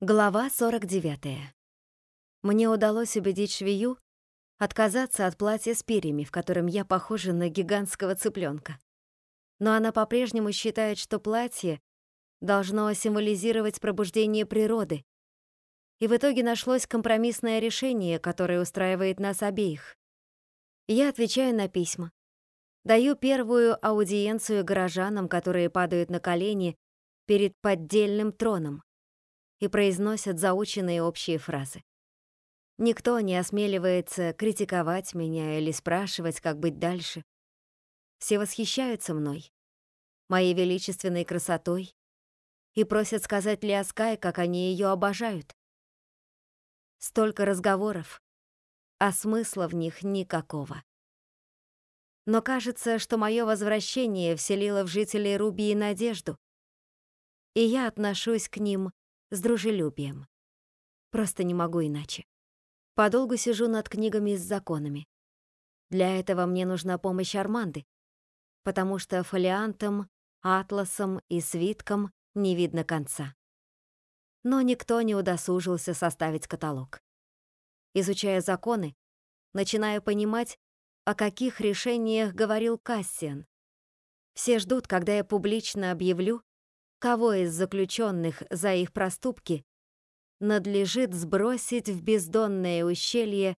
Глава 49. Мне удалось убедить швею отказаться от платья с перьями, в котором я похожа на гигантского цыпленка. Но она по-прежнему считает, что платье должно символизировать пробуждение природы. И в итоге нашлось компромиссное решение, которое устраивает нас обеих. Я отвечаю на письма. Даю первую аудиенцию горожанам, которые падают на колени перед поддельным троном и произносят заученные общие фразы. Никто не осмеливается критиковать меня или спрашивать, как быть дальше. Все восхищаются мной, моей величественной красотой, и просят сказать Лиаскай, как они ее обожают. Столько разговоров, а смысла в них никакого. Но кажется, что мое возвращение вселило в жителей Рубии надежду, и я отношусь к ним с дружелюбием. Просто не могу иначе. Подолгу сижу над книгами с законами. Для этого мне нужна помощь Арманды, потому что фолиантом, атласом и свитком не видно конца. Но никто не удосужился составить каталог. Изучая законы, начинаю понимать, о каких решениях говорил Кассиан. Все ждут, когда я публично объявлю, кого из заключенных за их проступки надлежит сбросить в бездонное ущелье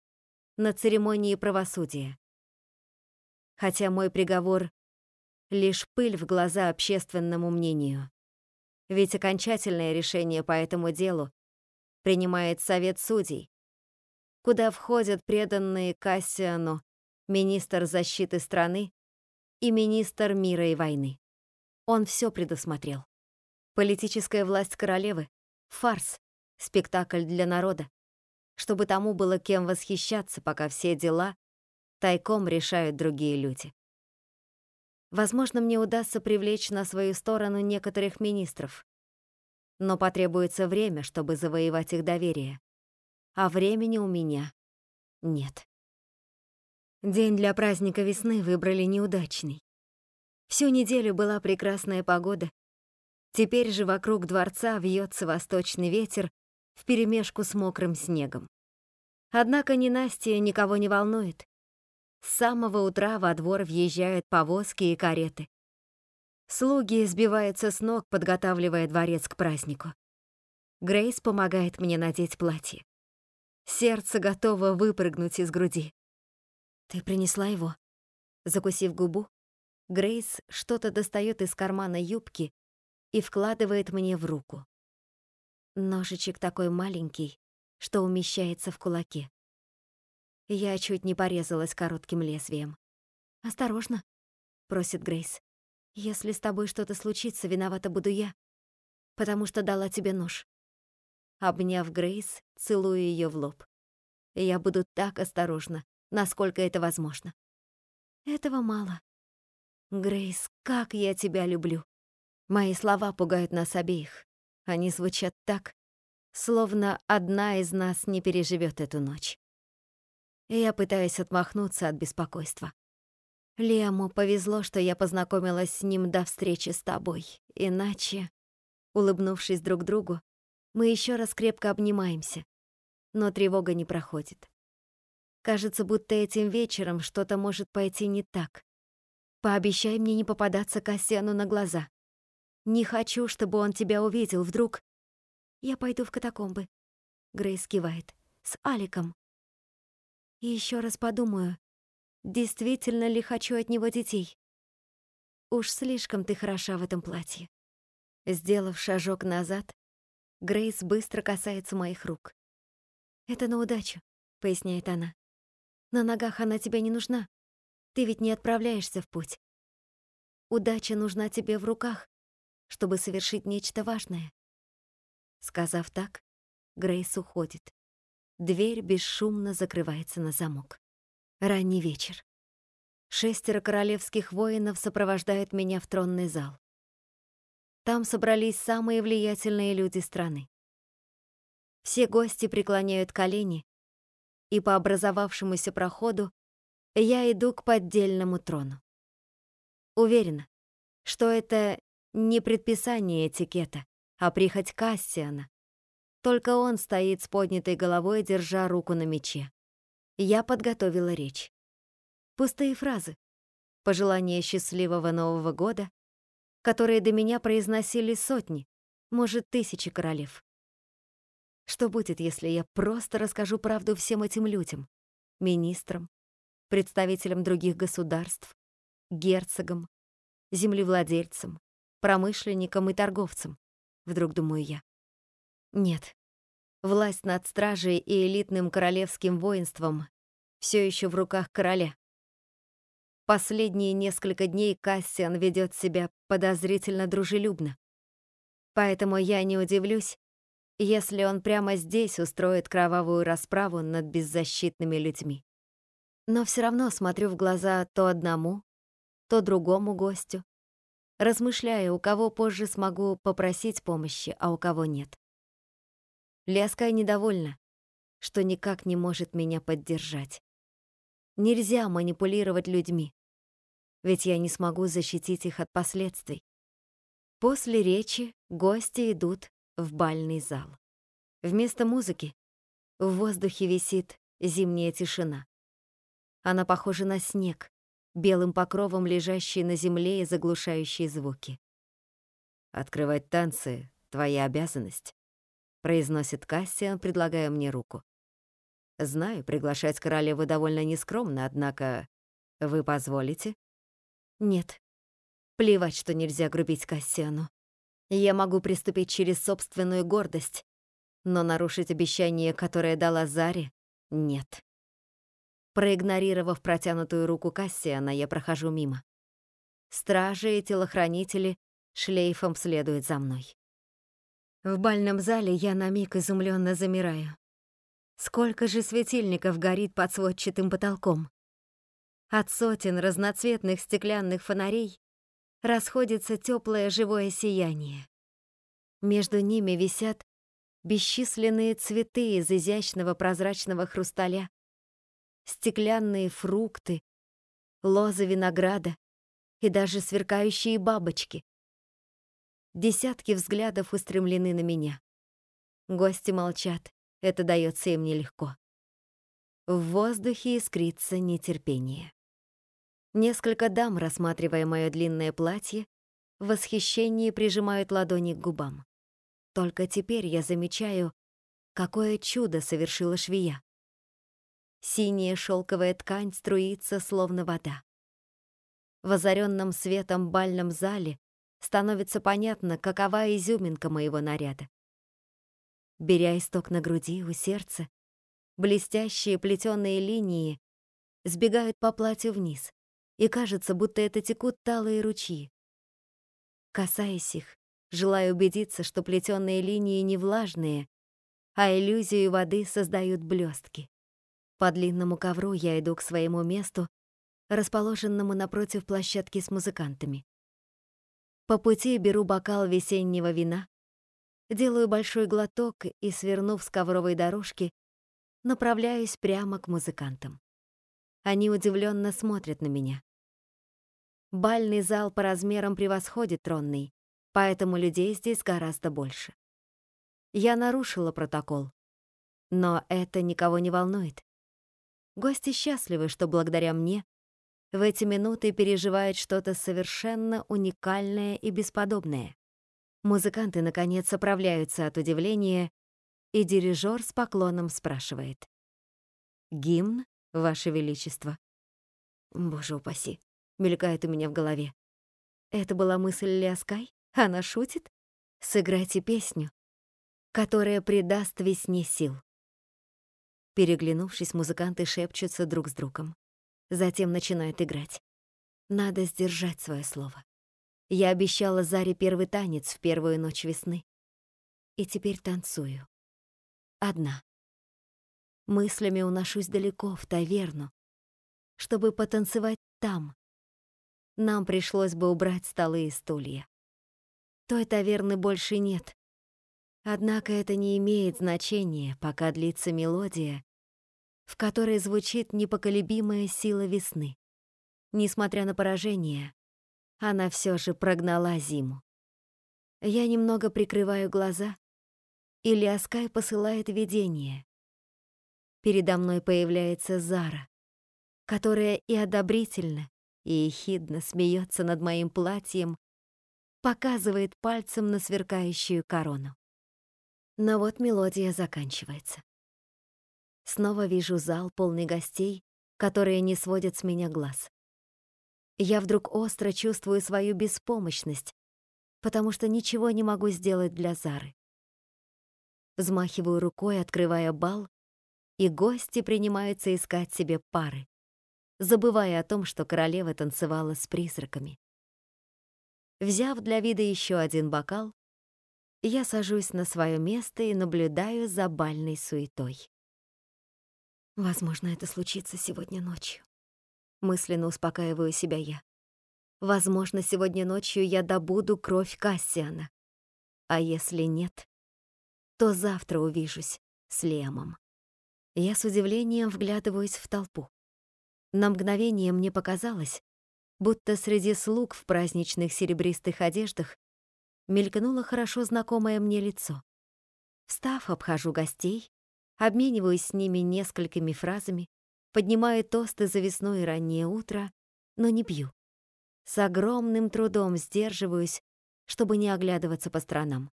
на церемонии правосудия. Хотя мой приговор — лишь пыль в глаза общественному мнению. Ведь окончательное решение по этому делу принимает Совет судей, куда входят преданные Кассиану министр защиты страны и министр мира и войны. Он все предусмотрел. Политическая власть королевы — фарс, спектакль для народа, чтобы тому было кем восхищаться, пока все дела тайком решают другие люди. Возможно, мне удастся привлечь на свою сторону некоторых министров, но потребуется время, чтобы завоевать их доверие, а времени у меня нет. День для праздника весны выбрали неудачный. Всю неделю была прекрасная погода, Теперь же вокруг дворца вьется восточный ветер вперемешку с мокрым снегом. Однако ненастье никого не волнует. С самого утра во двор въезжают повозки и кареты. Слуги сбиваются с ног, подготавливая дворец к празднику. Грейс помогает мне надеть платье. Сердце готово выпрыгнуть из груди. «Ты принесла его?» Закусив губу, Грейс что-то достает из кармана юбки и вкладывает мне в руку. Ножичек такой маленький, что умещается в кулаке. Я чуть не порезалась коротким лезвием. «Осторожно», — просит Грейс. «Если с тобой что-то случится, виновата буду я, потому что дала тебе нож». Обняв Грейс, целую ее в лоб. Я буду так осторожна, насколько это возможно. Этого мало. Грейс, как я тебя люблю. Мои слова пугают нас обеих. Они звучат так, словно одна из нас не переживет эту ночь. Я пытаюсь отмахнуться от беспокойства. Лиаму повезло, что я познакомилась с ним до встречи с тобой. Иначе, улыбнувшись друг другу, мы еще раз крепко обнимаемся. Но тревога не проходит. Кажется, будто этим вечером что-то может пойти не так. Пообещай мне не попадаться Кассиану на глаза. Не хочу, чтобы он тебя увидел. Вдруг... Я пойду в катакомбы. Грейс кивает. С Аликом. И еще раз подумаю, действительно ли хочу от него детей. Уж слишком ты хороша в этом платье. Сделав шажок назад, Грейс быстро касается моих рук. «Это на удачу», — поясняет она. «На ногах она тебе не нужна. Ты ведь не отправляешься в путь. Удача нужна тебе в руках, чтобы совершить нечто важное. Сказав так, Грейс уходит. Дверь бесшумно закрывается на замок. Ранний вечер. Шестеро королевских воинов сопровождают меня в тронный зал. Там собрались самые влиятельные люди страны. Все гости преклоняют колени, и по образовавшемуся проходу я иду к поддельному трону. Уверена, что это не предписание этикета, а прихоть Кассиана, Только он стоит с поднятой головой, держа руку на мече. Я подготовила речь. Пустые фразы. Пожелания счастливого Нового года, которые до меня произносили сотни, может, тысячи королев. Что будет, если я просто расскажу правду всем этим людям? Министрам, представителям других государств, герцогам, землевладельцам, промышленникам и торговцам, вдруг думаю я. Нет. Власть над стражей и элитным королевским воинством все еще в руках короля. Последние несколько дней Кассиан ведет себя подозрительно дружелюбно. Поэтому я не удивлюсь, если он прямо здесь устроит кровавую расправу над беззащитными людьми. Но все равно смотрю в глаза то одному, то другому гостю, размышляя, у кого позже смогу попросить помощи, а у кого нет. Ляскай недовольна, что никак не может меня поддержать. Нельзя манипулировать людьми, ведь я не смогу защитить их от последствий. После речи гости идут в бальный зал. Вместо музыки в воздухе висит зимняя тишина. Она похожа на снег, белым покровом лежащий на земле и заглушающий звуки. «Открывать танцы — твоя обязанность», — произносит Кассиан, предлагая мне руку. «Знаю, приглашать королеву довольно нескромно, однако вы позволите?» «Нет. Плевать, что нельзя грубить Кассиану. Я могу приступить через собственную гордость, но нарушить обещание, которое дала Заре, нет». Проигнорировав протянутую руку Кассиана, я прохожу мимо. Стражи и телохранители шлейфом следуют за мной. В бальном зале я на миг изумленно замираю. Сколько же светильников горит под сводчатым потолком? От сотен разноцветных стеклянных фонарей расходится теплое живое сияние. Между ними висят бесчисленные цветы из изящного прозрачного хрусталя, стеклянные фрукты, лозы винограда и даже сверкающие бабочки. Десятки взглядов устремлены на меня. Гости молчат, это дается им нелегко. В воздухе искрится нетерпение. Несколько дам, рассматривая мое длинное платье, в восхищении прижимают ладони к губам. Только теперь я замечаю, какое чудо совершила швея. Синяя шелковая ткань струится, словно вода. В озаренном светом бальном зале становится понятно, какова изюминка моего наряда. Беря исток на груди, у сердца, блестящие плетеные линии сбегают по платью вниз, и кажется, будто это текут талые ручьи. Касаясь их, желаю убедиться, что плетеные линии не влажные, а иллюзию воды создают блестки. По длинному ковру я иду к своему месту, расположенному напротив площадки с музыкантами. По пути беру бокал весеннего вина, делаю большой глоток и, свернув с ковровой дорожки, направляюсь прямо к музыкантам. Они удивленно смотрят на меня. Бальный зал по размерам превосходит тронный, поэтому людей здесь гораздо больше. Я нарушила протокол, но это никого не волнует. Гости счастливы, что благодаря мне в эти минуты переживают что-то совершенно уникальное и бесподобное. Музыканты, наконец, оправляются от удивления, и дирижер с поклоном спрашивает. «Гимн, Ваше Величество?» «Боже упаси!» — мелькает у меня в голове. Это была мысль Ляскай? Она шутит? Сыграйте песню, которая придаст весне сил. Переглянувшись, музыканты шепчутся друг с другом. Затем начинают играть. Надо сдержать свое слово. Я обещала Заре первый танец в первую ночь весны. И теперь танцую. Одна. Мыслями уношусь далеко, в таверну, чтобы потанцевать там. Нам пришлось бы убрать столы и стулья. Той таверны больше нет. Однако это не имеет значения, пока длится мелодия, в которой звучит непоколебимая сила весны. Несмотря на поражение, она все же прогнала зиму. Я немного прикрываю глаза или Аскай посылает видение. Передо мной появляется Зара, которая и одобрительно, и ехидно смеется над моим платьем, показывает пальцем на сверкающую корону. Но вот мелодия заканчивается. Снова вижу зал, полный гостей, которые не сводят с меня глаз. Я вдруг остро чувствую свою беспомощность, потому что ничего не могу сделать для Зары. Взмахиваю рукой, открывая бал, и гости принимаются искать себе пары, забывая о том, что королева танцевала с призраками. Взяв для вида еще один бокал, я сажусь на свое место и наблюдаю за бальной суетой. Возможно, это случится сегодня ночью. Мысленно успокаиваю себя я. Возможно, сегодня ночью я добуду кровь Кассиана. А если нет, то завтра увижусь с Лемом. Я с удивлением вглядываюсь в толпу. На мгновение мне показалось, будто среди слуг в праздничных серебристых одеждах мелькнуло хорошо знакомое мне лицо. Встав, обхожу гостей, обмениваюсь с ними несколькими фразами, поднимаю тосты за весну и раннее утро, но не пью. С огромным трудом сдерживаюсь, чтобы не оглядываться по сторонам.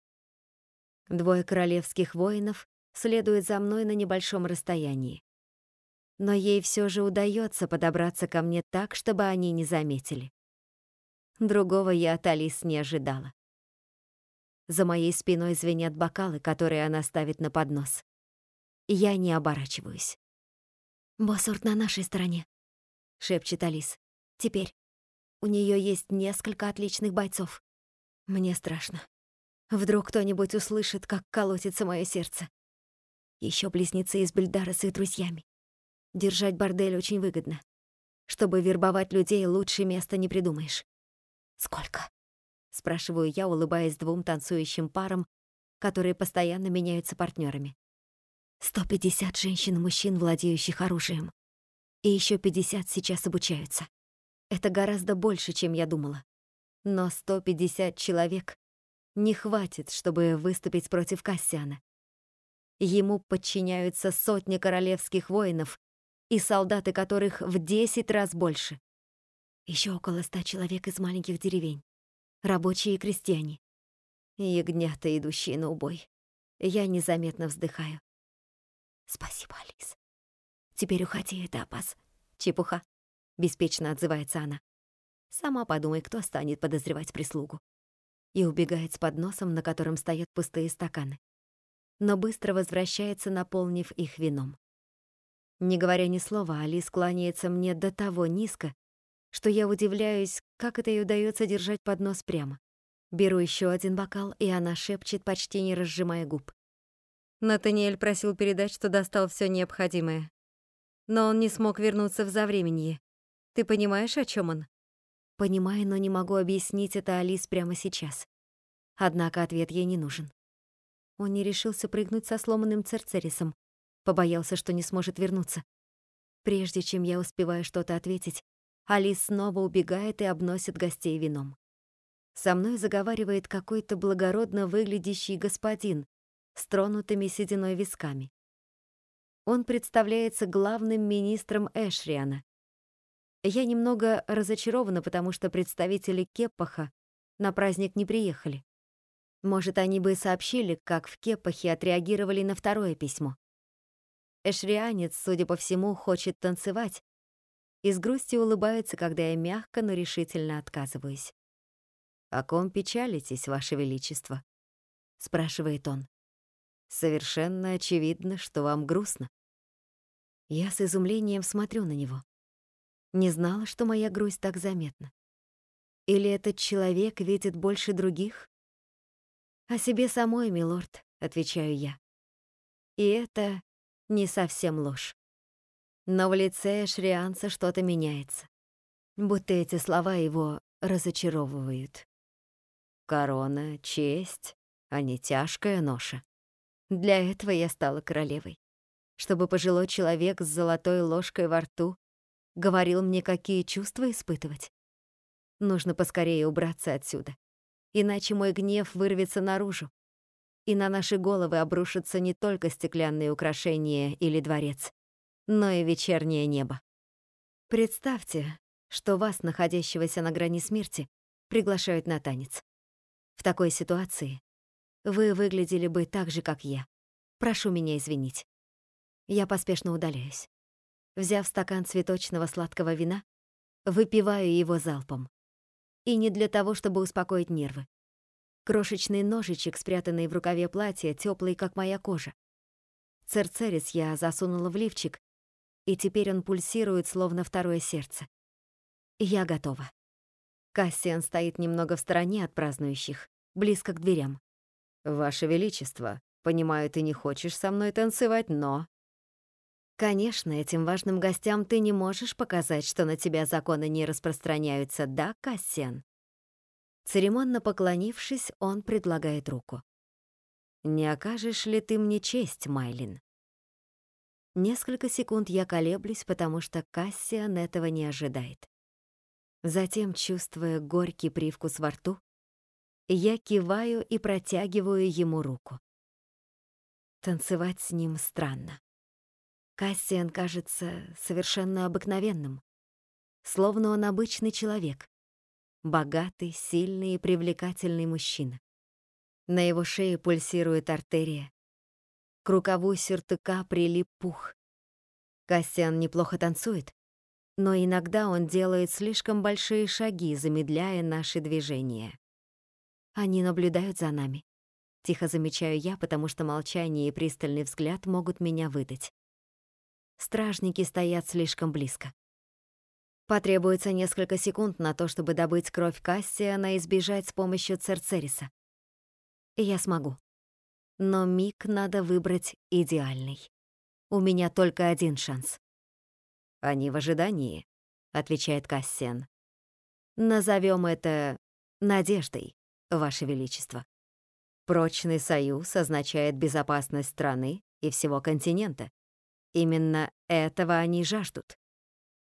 Двое королевских воинов следуют за мной на небольшом расстоянии. Но ей все же удается подобраться ко мне так, чтобы они не заметили. Другого я от Алис не ожидала. За моей спиной звенят бокалы, которые она ставит на поднос. Я не оборачиваюсь. «Боссорт на нашей стороне», — шепчет Алис. «Теперь у нее есть несколько отличных бойцов. Мне страшно. Вдруг кто-нибудь услышит, как колотится мое сердце. Еще близнецы из Бельдара с их друзьями. Держать бордель очень выгодно. Чтобы вербовать людей, лучше места не придумаешь. «Сколько?» — спрашиваю я, улыбаясь двум танцующим парам, которые постоянно меняются партнерами. «Сто пятьдесят женщин и мужчин, владеющих оружием. И еще пятьдесят сейчас обучаются. Это гораздо больше, чем я думала. Но 150 человек не хватит, чтобы выступить против Кассиана. Ему подчиняются сотни королевских воинов и солдаты которых в 10 раз больше. Еще около ста человек из маленьких деревень. Рабочие и крестьяне. Ягнята, идущие на убой. Я незаметно вздыхаю. Спасибо, Алис. Теперь уходи, это опас. Чепуха беспечно отзывается она. Сама подумай, кто станет подозревать прислугу. И убегает с подносом, на котором стоят пустые стаканы. Но быстро возвращается, наполнив их вином. Не говоря ни слова, Али склоняется мне до того низко, что я удивляюсь, как это ей удается держать поднос прямо. Беру еще один бокал, и она шепчет, почти не разжимая губ. Натаниэль просил передать, что достал все необходимое. Но он не смог вернуться в завременье. Ты понимаешь, о чем он? Понимаю, но не могу объяснить это Алис прямо сейчас. Однако ответ ей не нужен. Он не решился прыгнуть со сломанным церцерисом, побоялся, что не сможет вернуться. Прежде чем я успеваю что-то ответить, Алис снова убегает и обносит гостей вином. Со мной заговаривает какой-то благородно выглядящий господин с тронутыми сединой висками. Он представляется главным министром Эшриана, я немного разочарована, потому что представители Кеппаха на праздник не приехали. Может, они бы сообщили, как в Кеппахе отреагировали на второе письмо. Эшрианец, судя по всему, хочет танцевать и с грустью улыбается, когда я мягко, но решительно отказываюсь. «О ком печалитесь, Ваше Величество?» — спрашивает он. «Совершенно очевидно, что вам грустно». Я с изумлением смотрю на него. Не знала, что моя грусть так заметна. Или этот человек видит больше других? О себе самой, милорд, отвечаю я. И это не совсем ложь. Но в лице Шрианца что-то меняется. Будто эти слова его разочаровывают. Корона — честь, а не тяжкая ноша. Для этого я стала королевой. Чтобы пожилой человек с золотой ложкой во рту говорил мне, какие чувства испытывать. Нужно поскорее убраться отсюда, иначе мой гнев вырвется наружу. и на наши головы обрушатся не только стеклянные украшения или дворец, но и вечернее небо. Представьте, что вас, находящегося на грани смерти, приглашают на танец. В такой ситуации вы выглядели бы так же, как я. Прошу меня извинить. Я поспешно удаляюсь. Взяв стакан цветочного сладкого вина, выпиваю его залпом. И не для того, чтобы успокоить нервы. Крошечный ножичек, спрятанный в рукаве платья, теплый, как моя кожа. Церцерис я засунула в лифчик, и теперь он пульсирует, словно второе сердце. Я готова. Кассиан стоит немного в стороне от празднующих, близко к дверям. «Ваше Величество, понимаю, ты не хочешь со мной танцевать, но...» Конечно, этим важным гостям ты не можешь показать, что на тебя законы не распространяются, да, Кассиан? Церемонно поклонившись, он предлагает руку. «Не окажешь ли ты мне честь, Майлин?» Несколько секунд я колеблюсь, потому что Кассиан этого не ожидает. Затем, чувствуя горький привкус во рту, я киваю и протягиваю ему руку. Танцевать с ним странно. Кассиан кажется совершенно обыкновенным, словно он обычный человек, богатый, сильный и привлекательный мужчина. На его шее пульсирует артерия, к рукаву сюртука прилип пух. Кассиан неплохо танцует, но иногда он делает слишком большие шаги, замедляя наши движения. Они наблюдают за нами. Тихо замечаю я, потому что молчание и пристальный взгляд могут меня выдать. Стражники стоят слишком близко. Потребуется несколько секунд на то, чтобы добыть кровь Кассиана и избежать с помощью Церцериса. Я смогу. Но миг надо выбрать идеальный. У меня только один шанс. «Они в ожидании», — отвечает Кассиан. Назовем это надеждой, Ваше Величество. Прочный союз означает безопасность страны и всего континента. Именно этого они жаждут.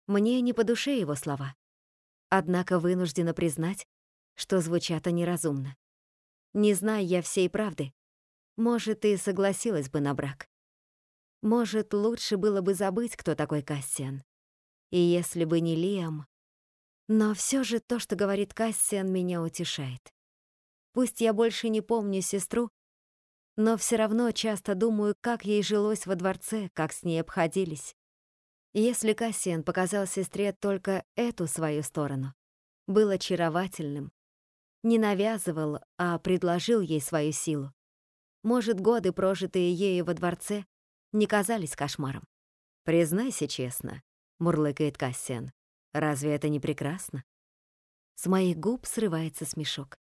Мне не по душе его слова. Однако вынуждена признать, что звучат они разумно. Не зная я всей правды, может, и согласилась бы на брак. Может, лучше было бы забыть, кто такой Кассиан. И если бы не Лиам... Но все же то, что говорит Кассиан, меня утешает. Пусть я больше не помню сестру, но все равно часто думаю, как ей жилось во дворце, как с ней обходились. Если Кассиан показал сестре только эту свою сторону, был очаровательным, не навязывал, а предложил ей свою силу, может, годы, прожитые ею во дворце, не казались кошмаром. «Признайся честно», — мурлыкает Кассиан, — «разве это не прекрасно?» С моих губ срывается смешок.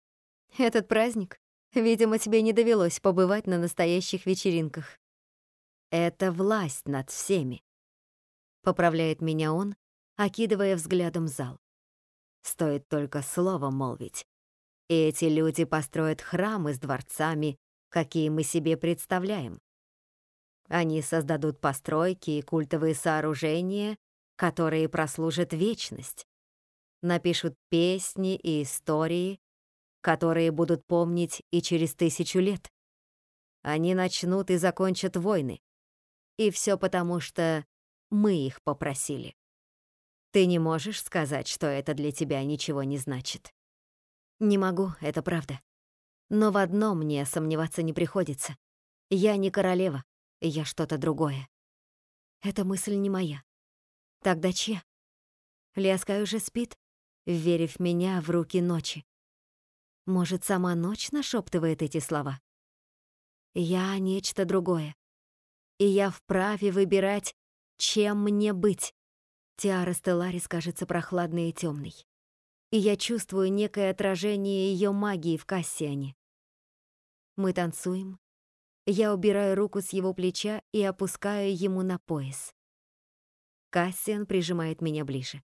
«Этот праздник Видимо, тебе не довелось побывать на настоящих вечеринках. Это власть над всеми. Поправляет меня он, окидывая взглядом зал. Стоит только слово молвить. И эти люди построят храмы с дворцами, какие мы себе представляем. Они создадут постройки и культовые сооружения, которые прослужат вечность. Напишут песни и истории, которые будут помнить и через тысячу лет. Они начнут и закончат войны. И все потому, что мы их попросили. Ты не можешь сказать, что это для тебя ничего не значит. Не могу, это правда. Но в одном мне сомневаться не приходится. Я не королева, я что-то другое. Эта мысль не моя. Тогда чья? Лескай уже спит, верив меня в руки ночи. Может, сама ночь нашептывает эти слова? Я нечто другое. И я вправе выбирать, чем мне быть. Тиара Стелларис кажется прохладной и темной. И я чувствую некое отражение ее магии в Кассиане. Мы танцуем. Я убираю руку с его плеча и опускаю ему на пояс. Кассиан прижимает меня ближе.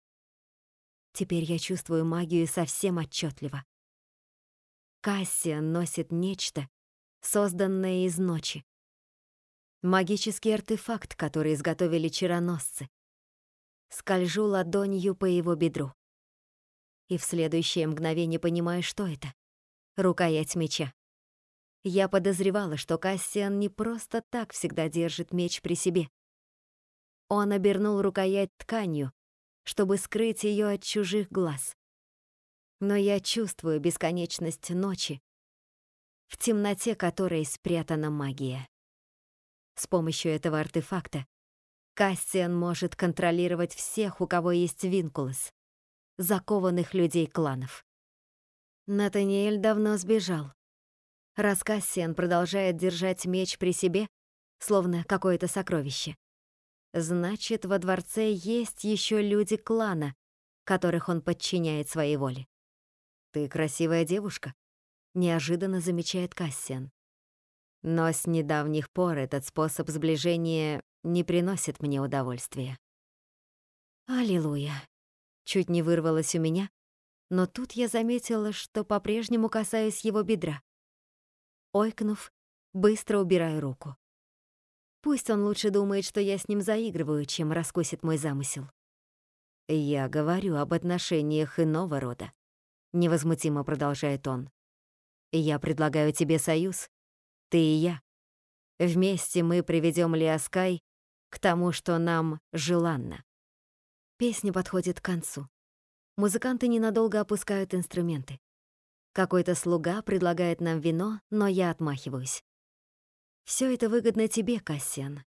Теперь я чувствую магию совсем отчетливо. Кассиан носит нечто, созданное из ночи. Магический артефакт, который изготовили чароносцы. Скольжу ладонью по его бедру. И в следующее мгновение понимаю, что это. Рукоять меча. Я подозревала, что Кассиан не просто так всегда держит меч при себе. Он обернул рукоять тканью, чтобы скрыть ее от чужих глаз. Но я чувствую бесконечность ночи, в темноте которой спрятана магия. С помощью этого артефакта Кассиан может контролировать всех, у кого есть винкулос, закованных людей кланов. Натаниэль давно сбежал. Раз Кассиан продолжает держать меч при себе, словно какое-то сокровище, значит, во дворце есть еще люди клана, которых он подчиняет своей воле. «Ты красивая девушка», — неожиданно замечает Кассиан. Но с недавних пор этот способ сближения не приносит мне удовольствия. Аллилуйя. Чуть не вырвалось у меня, но тут я заметила, что по-прежнему касаюсь его бедра. Ойкнув, быстро убираю руку. Пусть он лучше думает, что я с ним заигрываю, чем раскусит мой замысел. Я говорю об отношениях иного рода. Невозмутимо продолжает он. Я предлагаю тебе союз. Ты и я. Вместе мы приведем Лиаскай к тому, что нам желанно. Песня подходит к концу. Музыканты ненадолго опускают инструменты. Какой-то слуга предлагает нам вино, но я отмахиваюсь. Все это выгодно тебе, Кассиан.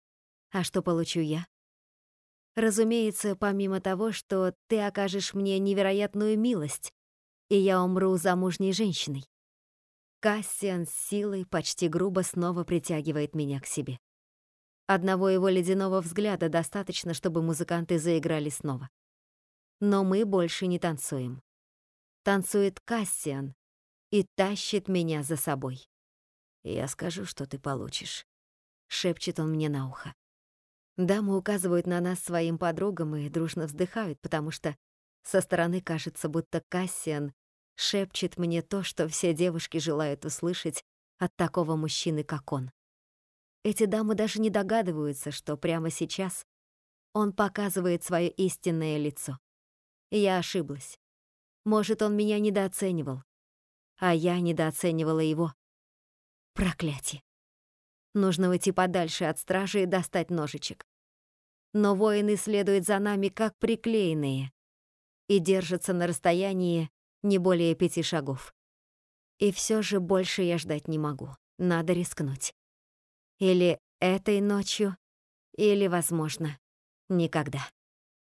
А что получу я? Разумеется, помимо того, что ты окажешь мне невероятную милость, и я умру замужней женщиной. Кассиан с силой, почти грубо снова притягивает меня к себе. Одного его ледяного взгляда достаточно, чтобы музыканты заиграли снова. Но мы больше не танцуем. Танцует Кассиан и тащит меня за собой. «Я скажу, что ты получишь», — шепчет он мне на ухо. Дамы указывают на нас своим подругам и дружно вздыхают, потому что со стороны кажется, будто Кассиан шепчет мне то, что все девушки желают услышать от такого мужчины, как он. Эти дамы даже не догадываются, что прямо сейчас он показывает свое истинное лицо. Я ошиблась. Может, он меня недооценивал, а я недооценивала его. Проклятие. Нужно уйти подальше от стражи и достать ножичек. Но воины следуют за нами как приклеенные и держатся на расстоянии не более пяти шагов. И все же больше я ждать не могу. Надо рискнуть. Или этой ночью, или, возможно, никогда.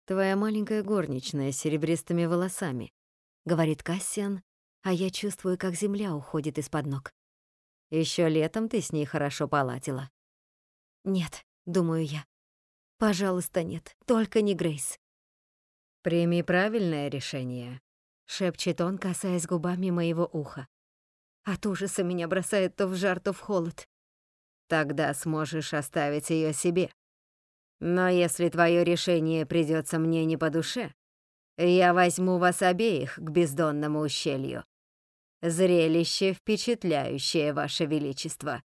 «Твоя маленькая горничная с серебристыми волосами», — говорит Кассиан, а я чувствую, как земля уходит из-под ног. Еще летом ты с ней хорошо поладила». «Нет», — думаю я. «Пожалуйста, нет, только не Грейс». «Прими правильное решение», — шепчет он, касаясь губами моего уха. От ужаса меня бросает то в жар, то в холод. Тогда сможешь оставить ее себе. Но если твое решение придется мне не по душе, я возьму вас обеих к бездонному ущелью. Зрелище впечатляющее, Ваше Величество.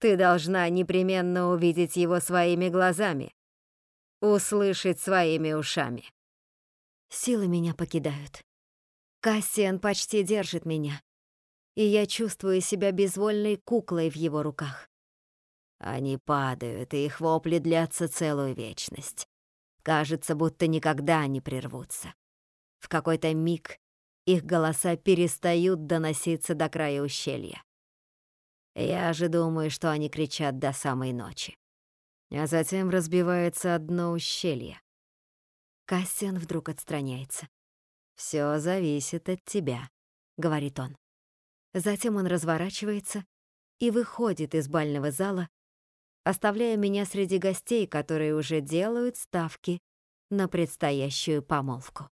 Ты должна непременно увидеть его своими глазами, услышать своими ушами. Силы меня покидают. Кассиан почти держит меня, и я чувствую себя безвольной куклой в его руках. Они падают, и их вопли длятся целую вечность. Кажется, будто никогда не прервутся. В какой-то миг их голоса перестают доноситься до края ущелья. Я же думаю, что они кричат до самой ночи. А затем разбивается одно ущелье. Кассиан вдруг отстраняется. Все зависит от тебя», — говорит он. Затем он разворачивается и выходит из бального зала, оставляя меня среди гостей, которые уже делают ставки на предстоящую помолвку.